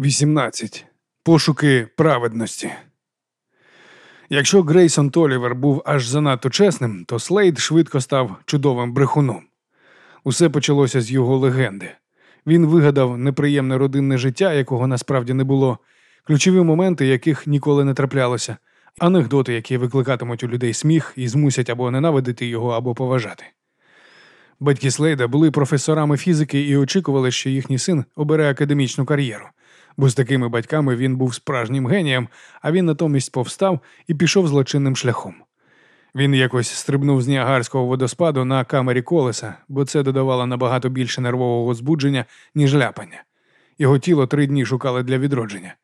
18. Пошуки праведності. Якщо Грейсон Толівер був аж занадто чесним, то Слейд швидко став чудовим брехуном. Усе почалося з його легенди. Він вигадав неприємне родинне життя, якого насправді не було, ключові моменти, яких ніколи не траплялося, анекдоти, які викликатимуть у людей сміх і змусять або ненавидити його, або поважати. Батьки Слейда були професорами фізики і очікували, що їхній син обере академічну кар'єру бо з такими батьками він був справжнім генієм, а він натомість повстав і пішов злочинним шляхом. Він якось стрибнув з Ніагарського водоспаду на камері колеса, бо це додавало набагато більше нервового збудження, ніж ляпання. Його тіло три дні шукали для відродження.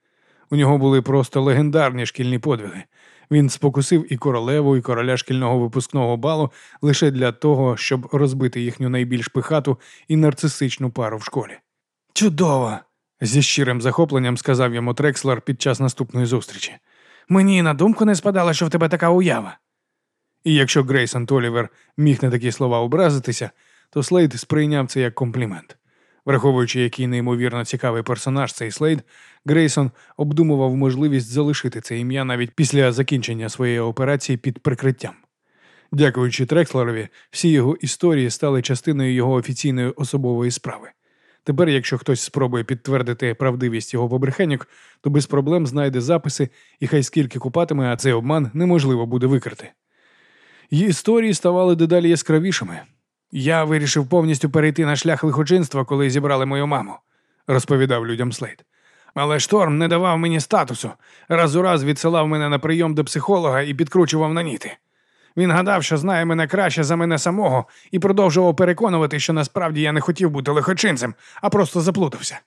У нього були просто легендарні шкільні подвиги. Він спокусив і королеву, і короля шкільного випускного балу лише для того, щоб розбити їхню найбільш пихату і нарцисичну пару в школі. Чудово! Зі щирим захопленням сказав йому Трекслер під час наступної зустрічі. Мені на думку не спадало, що в тебе така уява. І якщо Грейсон Толівер міг на такі слова образитися, то Слейд сприйняв це як комплімент. Враховуючи, який неймовірно цікавий персонаж цей Слейд, Грейсон обдумував можливість залишити це ім'я навіть після закінчення своєї операції під прикриттям. Дякуючи Трекслерові, всі його історії стали частиною його офіційної особової справи. Тепер, якщо хтось спробує підтвердити правдивість його побрехеньок, то без проблем знайде записи і хай скільки купатиме, а цей обман неможливо буде викрити. Її історії ставали дедалі яскравішими. Я вирішив повністю перейти на шлях лихочинства, коли зібрали мою маму, розповідав людям Слейд. Але шторм не давав мені статусу, раз у раз відсилав мене на прийом до психолога і підкручував на ніти. Він гадав, що знає мене краще за мене самого, і продовжував переконувати, що насправді я не хотів бути лихочинцем, а просто заплутався.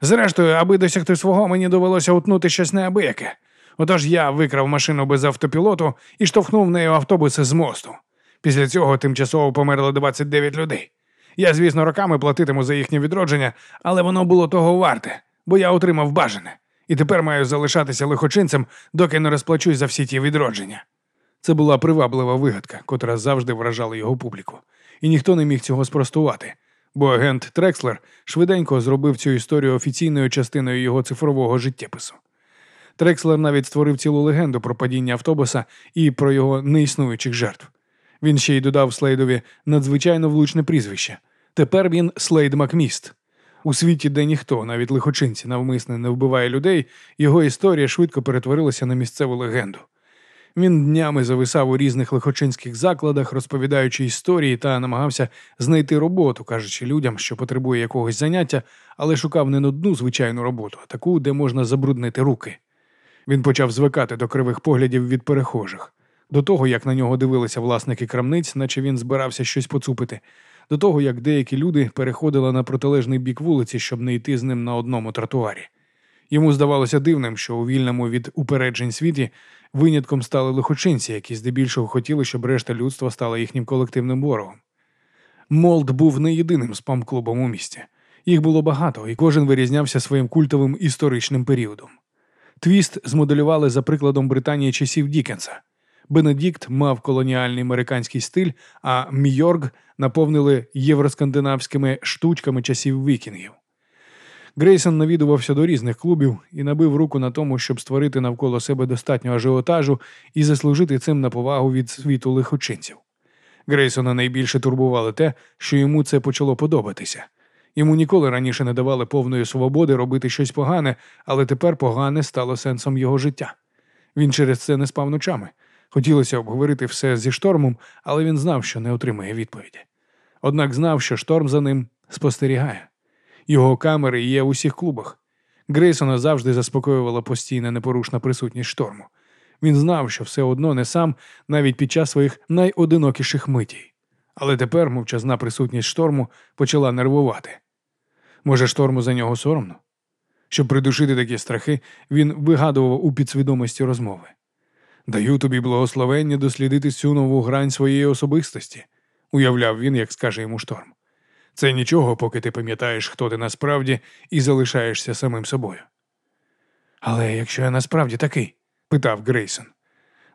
Зрештою, аби досягти свого, мені довелося утнути щось неабияке. Отож я викрав машину без автопілоту і штовхнув нею автобуси з мосту. Після цього тимчасово померло 29 людей. Я, звісно, роками платитиму за їхнє відродження, але воно було того варте, бо я отримав бажане, і тепер маю залишатися лихочинцем, доки не розплачусь за всі ті відродження. Це була приваблива вигадка, котра завжди вражала його публіку, і ніхто не міг цього спростувати, бо агент Трекслер швиденько зробив цю історію офіційною частиною його цифрового життєпису. Трекслер навіть створив цілу легенду про падіння автобуса і про його неіснуючих жертв. Він ще й додав Слейдові надзвичайно влучне прізвище. Тепер він Слейд Макміст. У світі, де ніхто, навіть лихочинці, навмисне не вбиває людей, його історія швидко перетворилася на місцеву легенду. Він днями зависав у різних лихочинських закладах, розповідаючи історії та намагався знайти роботу, кажучи людям, що потребує якогось заняття, але шукав не нудну звичайну роботу, а таку, де можна забруднити руки. Він почав звикати до кривих поглядів від перехожих, до того, як на нього дивилися власники крамниць, наче він збирався щось поцупити, до того, як деякі люди переходили на протилежний бік вулиці, щоб не йти з ним на одному тротуарі. Йому здавалося дивним, що у вільному від упереджень світі винятком стали лихочинці, які здебільшого хотіли, щоб решта людства стала їхнім колективним ворогом. Молд був не єдиним спам-клубом у місті. Їх було багато, і кожен вирізнявся своїм культовим історичним періодом. Твіст змоделювали за прикладом Британії часів Дікенса. Бенедикт мав колоніальний американський стиль, а Мійорг наповнили євроскандинавськими штучками часів вікінгів. Грейсон навідувався до різних клубів і набив руку на тому, щоб створити навколо себе достатньо ажіотажу і заслужити цим на повагу від світу лихочинців. Грейсона найбільше турбувало те, що йому це почало подобатися. Йому ніколи раніше не давали повної свободи робити щось погане, але тепер погане стало сенсом його життя. Він через це не спав ночами. Хотілося обговорити все зі штормом, але він знав, що не отримає відповіді. Однак знав, що шторм за ним спостерігає. Його камери є в усіх клубах. Грейсона завжди заспокоювала постійна непорушна присутність шторму. Він знав, що все одно не сам, навіть під час своїх найодинокіших митій. Але тепер мовчазна присутність шторму почала нервувати. Може, шторму за нього соромно? Щоб придушити такі страхи, він вигадував у підсвідомості розмови. Даю тобі благословення дослідити цю нову грань своєї особистості, уявляв він, як скаже йому шторм. Це нічого, поки ти пам'ятаєш, хто ти насправді, і залишаєшся самим собою. Але якщо я насправді такий? питав Грейсон.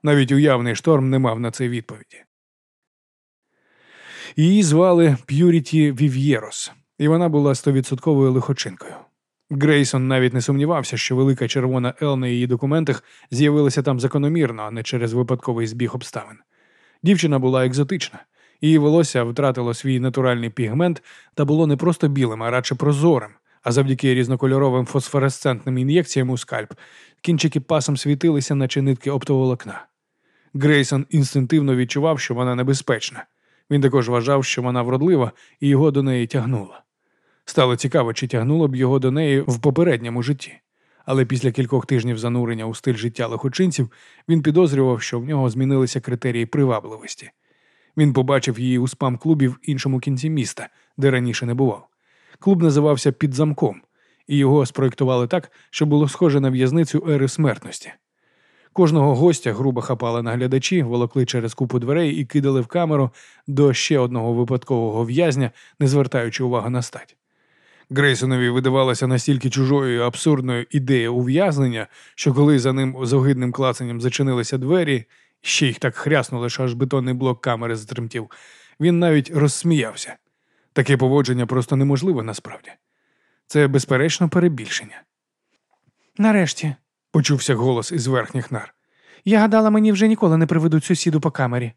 Навіть уявний шторм не мав на це відповіді. Її звали П'юріті Вів'єрос, і вона була стовідсотковою лихочинкою. Грейсон навіть не сумнівався, що велика червона Ел на її документах з'явилася там закономірно, а не через випадковий збіг обставин. Дівчина була екзотична, її волосся втратило свій натуральний пігмент та було не просто білим, а радше прозорим, а завдяки різнокольоровим фосфоресцентним ін'єкціям у скальп кінчики пасом світилися, наче нитки оптоволокна. Грейсон інстинктивно відчував, що вона небезпечна. Він також вважав, що вона вродлива, і його до неї тягнуло. Стало цікаво, чи тягнуло б його до неї в попередньому житті. Але після кількох тижнів занурення у стиль життя лихочинців він підозрював, що в нього змінилися критерії привабливості. Він побачив її у спам-клубі в іншому кінці міста, де раніше не бував. Клуб називався Під замком, і його спроєктували так, що було схоже на в'язницю ери смертності. Кожного гостя грубо хапали наглядачі, волокли через купу дверей і кидали в камеру до ще одного випадкового в'язня, не звертаючи увагу на стать. Грейсонові видавалася настільки чужою абсурдною ідея ув'язнення, що коли за ним з огидним клацанням зачинилися двері, ще їх так хряснули, що аж бетонний блок камери затремтів, він навіть розсміявся. Таке поводження просто неможливе насправді. Це безперечно перебільшення. Нарешті, почувся голос із верхніх нар. Я гадала, мені вже ніколи не приведуть сусіду по камері.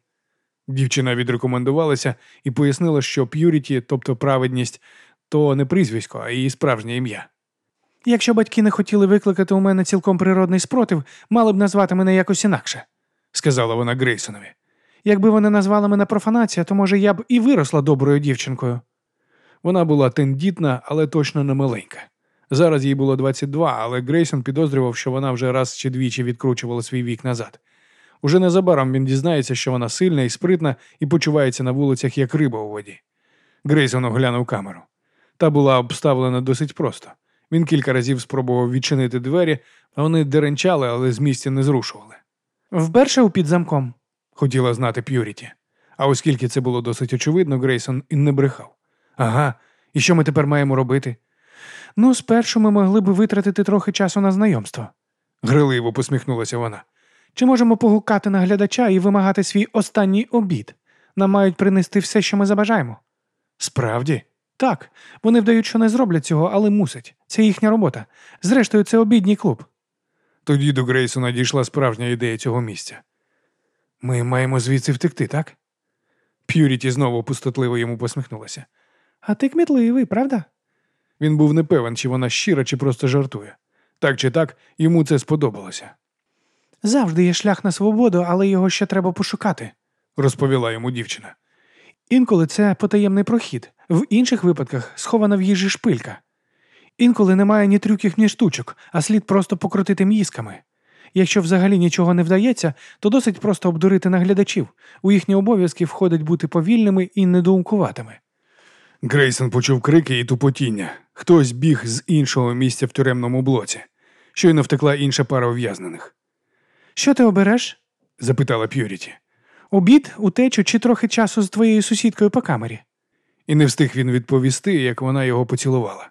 Дівчина відрекомендувалася і пояснила, що п'юріті, тобто праведність, то не прізвисько, а її справжнє ім'я. Якщо батьки не хотіли викликати у мене цілком природний спротив, мали б назвати мене якось інакше, сказала вона Грейсонові. Якби вони назвали мене профанація, то може я б і виросла доброю дівчинкою. Вона була тендітна, але точно не маленька. Зараз їй було 22, але Грейсон підозрював, що вона вже раз чи двічі відкручувала свій вік назад. Уже незабаром він дізнається, що вона сильна і спритна і почувається на вулицях як риба у воді. Грейсон оглянув камеру. Та була обставлена досить просто. Він кілька разів спробував відчинити двері, а вони деренчали, але з місця не зрушували. Вперше у під замком, хотіла знати П'юріті. А оскільки це було досить очевидно, Грейсон і не брехав. Ага, і що ми тепер маємо робити? Ну, спершу ми могли б витратити трохи часу на знайомство, гриливо посміхнулася вона. Чи можемо погукати на глядача і вимагати свій останній обід? Нам мають принести все, що ми забажаємо. Справді? Так, вони вдають, що не зроблять цього, але мусять. Це їхня робота. Зрештою, це обідній клуб. Тоді до Грейсона дійшла справжня ідея цього місця. Ми маємо звідси втекти, так? П'юріті знову пустотливо йому посміхнулася. А ти кмітливий, правда? Він був не певен, чи вона щира, чи просто жартує. Так чи так, йому це сподобалося. Завжди є шлях на свободу, але його ще треба пошукати, розповіла йому дівчина. Інколи це потаємний прохід, в інших випадках схована в їжі шпилька. Інколи немає ні трюків, ні штучок, а слід просто покрутити мізками. Якщо взагалі нічого не вдається, то досить просто обдурити наглядачів. У їхні обов'язки входить бути повільними і недоумкуватими. Грейсон почув крики і тупотіння. Хтось біг з іншого місця в тюремному блоці. Щойно втекла інша пара ув'язнених. Що ти обереш? запитала П'юріті. Обід, утечу чи трохи часу з твоєю сусідкою по камері. І не встиг він відповісти, як вона його поцілувала.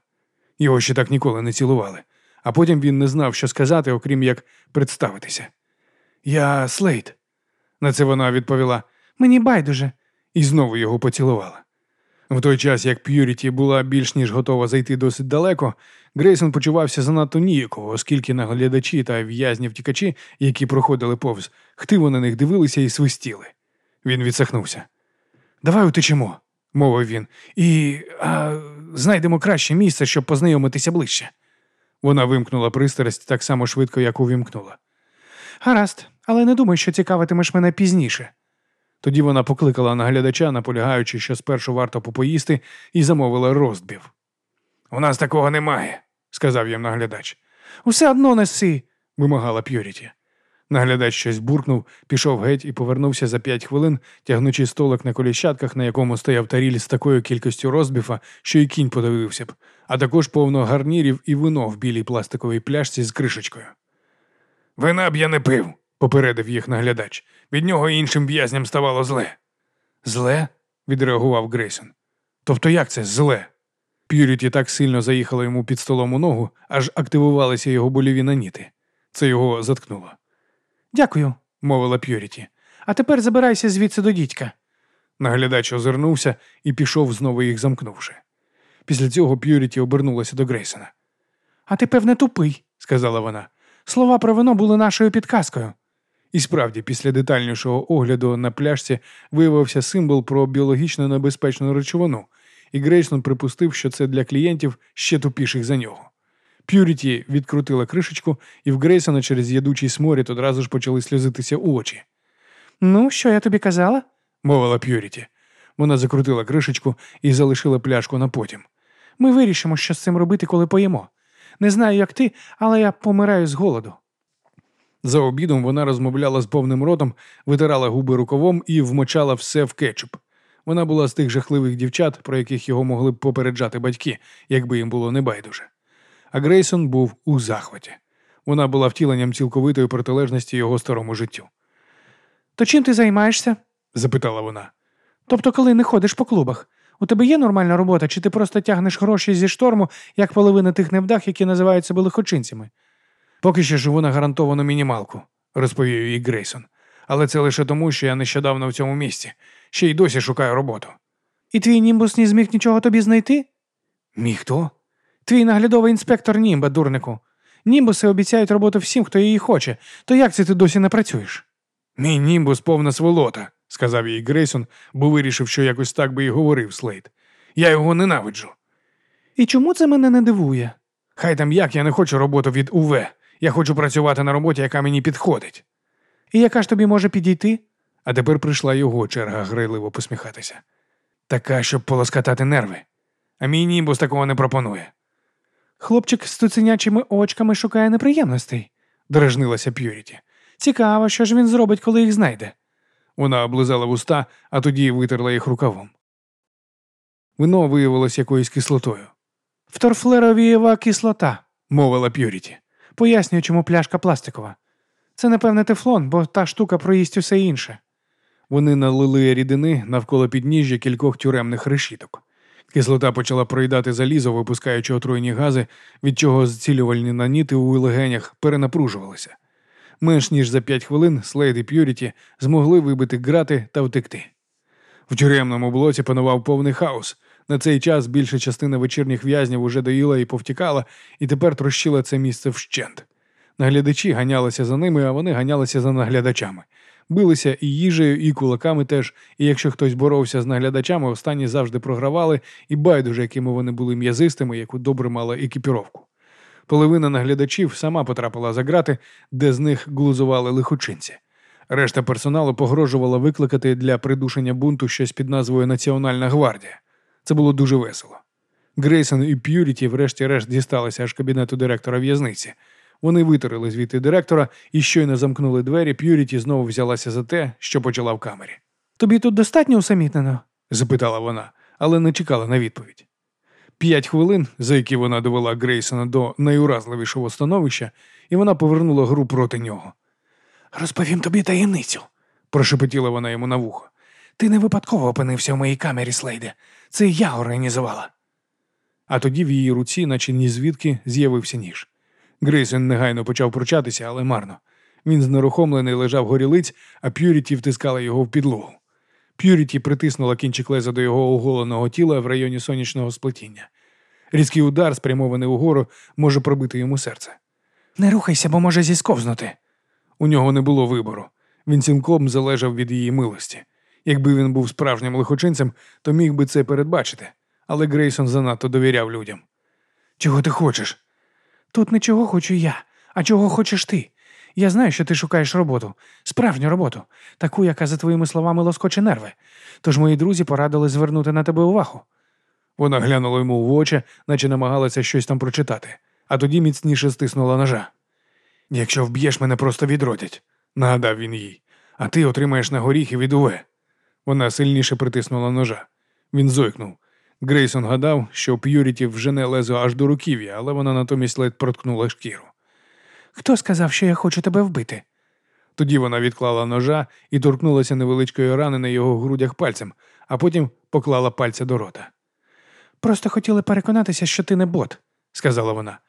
Його ще так ніколи не цілували, а потім він не знав, що сказати, окрім як представитися. Я Слейд. На це вона відповіла Мені байдуже, і знову його поцілувала. В той час, як П'юріті була більш ніж готова зайти досить далеко, Грейсон почувався занадто ніяково, оскільки наглядачі та в'язні втікачі, які проходили повз, хтиво на них дивилися і свистіли. Він відсахнувся. Давай утечемо, мовив він, і а, знайдемо краще місце, щоб познайомитися ближче. Вона вимкнула пристрасть так само швидко, як увімкнула. Гаразд, але не думай, що цікавитимеш мене пізніше. Тоді вона покликала наглядача, наполягаючи, що спершу варто попоїсти, і замовила роздбів. У нас такого немає, сказав їм наглядач. Усе одно неси, вимагала П'юріті. Наглядач щось буркнув, пішов геть і повернувся за п'ять хвилин, тягнучи столик на коліщатках, на якому стояв таріль з такою кількістю розбіфа, що й кінь подивився б, а також повно гарнірів і вино в білій пластиковій пляшці з кришечкою. Вина б я не пив, попередив їх наглядач. Від нього іншим в'язням ставало зле. Зле? відреагував Грейсон. Тобто як це зле? П'юріті так сильно заїхала йому під столом у ногу, аж активувалися його боліві наніти. Це його заткнуло. Дякую, мовила П'юріті. А тепер забирайся звідси до дідька. Наглядач озирнувся і пішов, знову їх замкнувши. Після цього П'юріті обернулася до Грейсона. А ти, певне, тупий, сказала вона. Слова про вино були нашою підказкою. І справді, після детальнішого огляду на пляжці виявився символ про біологічно небезпечну речовину, і Грейсон припустив, що це для клієнтів ще тупіших за нього. П'юріті відкрутила кришечку, і в Грейсона через ядучий сморід одразу ж почали сльозитися очі. Ну, що я тобі казала? мовила П'юріті. Вона закрутила кришечку і залишила пляшку на потім. Ми вирішимо, що з цим робити, коли поїмо. Не знаю, як ти, але я помираю з голоду. За обідом вона розмовляла з повним ротом, витирала губи рукавом і вмочала все в кетчуп. Вона була з тих жахливих дівчат, про яких його могли б попереджати батьки, якби їм було небайдуже. А Грейсон був у захваті. Вона була втіленням цілковитої протилежності його старому життю. То чим ти займаєшся? запитала вона. Тобто, коли не ходиш по клубах, у тебе є нормальна робота, чи ти просто тягнеш гроші зі шторму, як половина тих невдах, які називаються лихочинцями? Поки що живу на гарантовану мінімалку, розповів їй Грейсон. Але це лише тому, що я нещодавно в цьому місці, ще й досі шукаю роботу. І твій німбус не зміг нічого тобі знайти? Мій хто? Твій наглядовий інспектор Німба, дурнику. Німбуси обіцяють роботу всім, хто її хоче. То як це ти досі не працюєш? Мій німбус повна сволота, сказав їй Грейсон, бо вирішив, що якось так би і говорив Слейд. Я його ненавиджу. І чому це мене не дивує? Хай там як я не хочу роботу від УВ. Я хочу працювати на роботі, яка мені підходить. І яка ж тобі може підійти? А тепер прийшла його черга грайливо посміхатися. Така, щоб полоскатати нерви. А мій німбус такого не пропонує. Хлопчик з туценячими очками шукає неприємностей, дражнилася П'юріті. Цікаво, що ж він зробить, коли їх знайде. Вона облизала вуста, а тоді витерла їх рукавом. Вино виявилось якоюсь кислотою. Вторфлеровієва кислота, мовила П'юріті. Пояснюю, чому пляшка пластикова. Це, напевне, тефлон, бо та штука проїсть усе інше. Вони налили рідини навколо підніжжя кількох тюремних решіток. Кислота почала проїдати залізо, випускаючи отруйні гази, від чого зцілювальні наніти у легенях перенапружувалися. Менш ніж за п'ять хвилин Слейд і П'юріті змогли вибити грати та втекти. В тюремному блоці панував повний хаос. На цей час більша частина вечірніх в'язнів уже доїла і повтікала, і тепер трощила це місце вщент. Наглядачі ганялися за ними, а вони ганялися за наглядачами. Билися і їжею, і кулаками теж, і якщо хтось боровся з наглядачами, останні завжди програвали, і байдуже, якими вони були м'язистими, яку добре мала екіпіровку. Половина наглядачів сама потрапила за грати, де з них глузували лихочинці. Решта персоналу погрожувала викликати для придушення бунту щось під назвою Національна гвардія. Це було дуже весело. Грейсон і П'юріті, врешті-решт, дісталися аж кабінету директора в'язниці. Вони витерли звідти директора і щойно замкнули двері, П'юріті знову взялася за те, що почала в камері. Тобі тут достатньо усамітнено? запитала вона, але не чекала на відповідь. П'ять хвилин, за які вона довела Грейсона до найуразливішого становища, і вона повернула гру проти нього. Розповім тобі таємницю, прошепотіла вона йому на вухо. Ти не випадково опинився в моїй камері, Слейде. Це я організувала. А тоді в її руці, наче ні звідки, з'явився ніж. Грейсон негайно почав пручатися, але марно. Він знерухомлений лежав горілиць, а П'юріті втискала його в підлогу. П'юріті притиснула кінчик леза до його оголеного тіла в районі сонячного сплетіння. Різкий удар, спрямований угору, може пробити йому серце. Не рухайся, бо може зісковзнути. У нього не було вибору. Він цілком залежав від її милості. Якби він був справжнім лихочинцем, то міг би це передбачити, але Грейсон занадто довіряв людям. Чого ти хочеш? Тут не чого хочу я, а чого хочеш ти. Я знаю, що ти шукаєш роботу, справжню роботу, таку, яка, за твоїми словами, лоскоче нерви. Тож мої друзі порадили звернути на тебе увагу. Вона глянула йому в очі, наче намагалася щось там прочитати, а тоді міцніше стиснула ножа. Якщо вб'єш мене, просто відродять, нагадав він їй, а ти отримаєш на горіхи від Уве. Вона сильніше притиснула ножа. Він зойкнув. Грейсон гадав, що П'юріті вжене лезо аж до руків'я, але вона натомість ледь проткнула шкіру. Хто сказав, що я хочу тебе вбити? Тоді вона відклала ножа і торкнулася невеличкої рани на його грудях пальцем, а потім поклала пальця до рота. Просто хотіли переконатися, що ти не бот, сказала вона.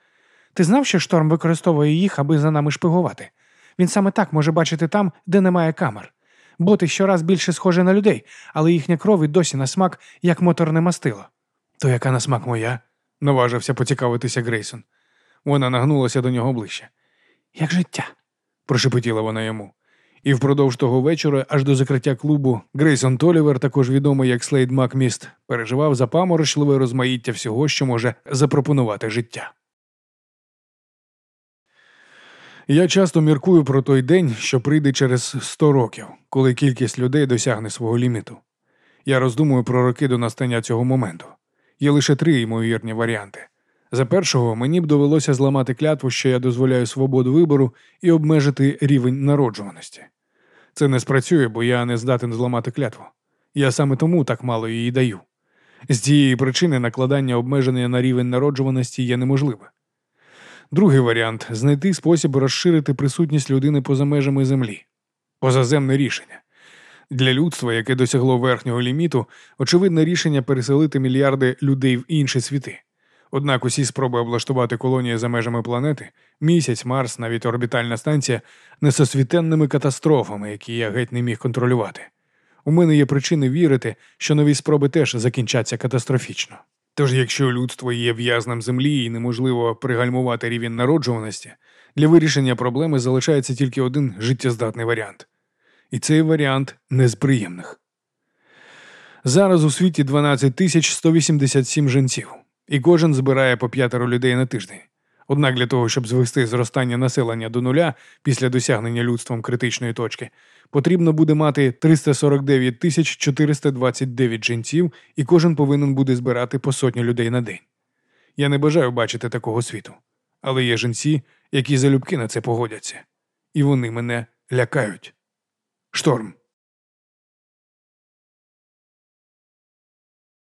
Ти знав, що шторм використовує їх, аби за нами шпигувати? Він саме так може бачити там, де немає камер. Боти щораз більше схожі на людей, але їхня кров і досі на смак, як моторне мастило. То яка на смак моя? наважився поцікавитися Грейсон. Вона нагнулася до нього ближче. Як життя? прошепотіла вона йому. І впродовж того вечора, аж до закриття клубу, Грейсон Толівер, також відомий як Слейд Макміст, переживав запаморочливе розмаїття всього, що може запропонувати життя. Я часто міркую про той день, що прийде через сто років, коли кількість людей досягне свого ліміту. Я роздумую про роки до настання цього моменту. Є лише три ймовірні варіанти. За першого мені б довелося зламати клятву, що я дозволяю свободу вибору і обмежити рівень народжуваності. Це не спрацює, бо я не здатен зламати клятву. Я саме тому так мало її даю. З цієї причини накладання обмеження на рівень народжуваності є неможливе. Другий варіант знайти спосіб розширити присутність людини поза межами землі. Позаземне рішення. Для людства, яке досягло верхнього ліміту, очевидне рішення переселити мільярди людей в інші світи. Однак усі спроби облаштувати колонії за межами планети, місяць, Марс, навіть орбітальна станція, несосвітенними катастрофами, які я геть не міг контролювати. У мене є причини вірити, що нові спроби теж закінчаться катастрофічно. Тож, якщо людство є в'язнем землі і неможливо пригальмувати рівень народжуваності, для вирішення проблеми залишається тільки один життєздатний варіант. І цей варіант не з приємних. Зараз у світі 12 тисяч 187 жінців, і кожен збирає по п'ятеро людей на тиждень. Однак для того, щоб звести зростання населення до нуля після досягнення людством критичної точки, потрібно буде мати 349 тисяч 429 жінців, і кожен повинен буде збирати по сотню людей на день. Я не бажаю бачити такого світу, але є жінці, які залюбки на це погодяться, і вони мене лякають. Шторм.